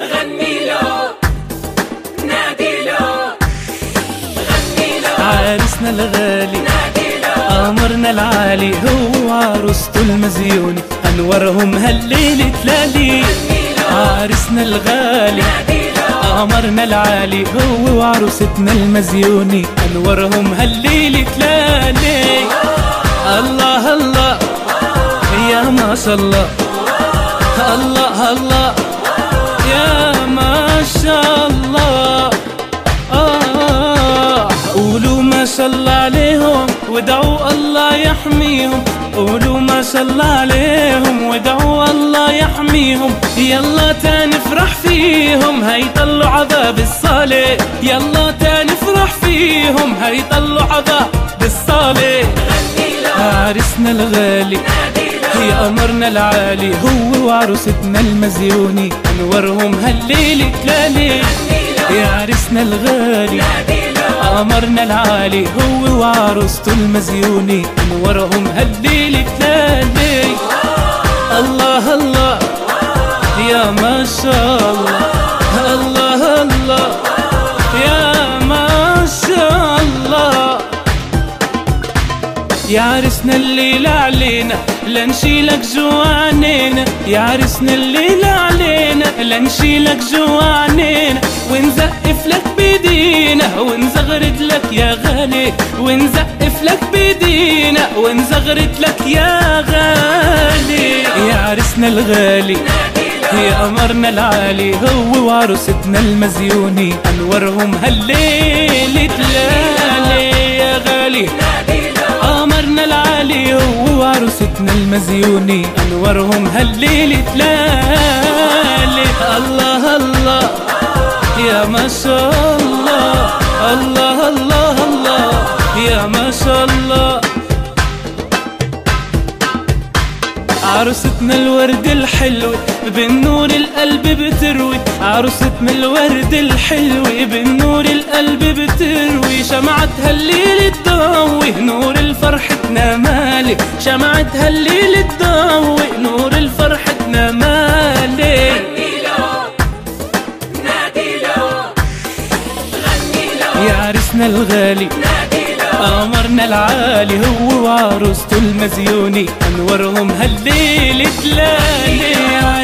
غني له نادي له. غني له. عرسنا الغالي نادي له. قمرنا العالي هو عروسته المزيوني أنورهم هالليلة لالي عرسنا الغالي قمرنا العالي هو وعروستنا المزيوني أنورهم هالليلة لالي الله الله. يا ما شاء الله. الله الله. شاء الله عليهم ودعوا الله يحميهم. قولوا ما شاء الله عليهم ودعوا الله يحميهم. يلا تاني نفرح فيهم هيطلعوا عذاب الصالح. يلا تاني نفرح فيهم هيطلعوا عذاب الصالح. عرسنا الغالي يا قمرنا العالي. هو وعروستنا المزيوني أنورهم هالليلة لالي يا عرسنا الغالي قمرنا العالي هو وعروسته المزيوني انورهم هالليلة لالي الله الله. يا عرسنا الليلة علينا لنشيلك جوا عنينا يا عرسنا الليلة علينا لنشيلك جوا عنينا ونزقف لك بيدينا ونزغرد لك يا غالي. ونزقف لك بيدينا ونزغرد لك يا غالي. يا عرسنا الغالي يا قمرنا العالي. هو وعروستنا المزيوني أنورهم هالليلة لالي يا غالي وعروستنا المزيوني انورهم هالليلة لالي الله الله. يا ما شاء الله. الله الله الله. يا ما شاء الله. عروستنا الورد الحلو بالنور القلب بتروي. عروستنا الورد الحلو بالنور القلب بتروي شمعتها الليل تضوي نور الفرحتنا مالي. شمعتها الليل تضوي نور الفرحتنا غني يا عرسنا الغالي قمرنا العالي هو وعروسته المزيوني. أنورهم هالليلة لالي يا عريس نادي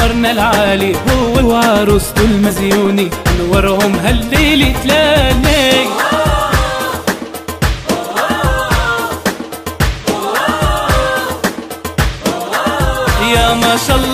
قمرنا العالي هو وعروسته المزيوني انورهم هالليلة لالي يا ما شاء الله